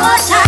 我想。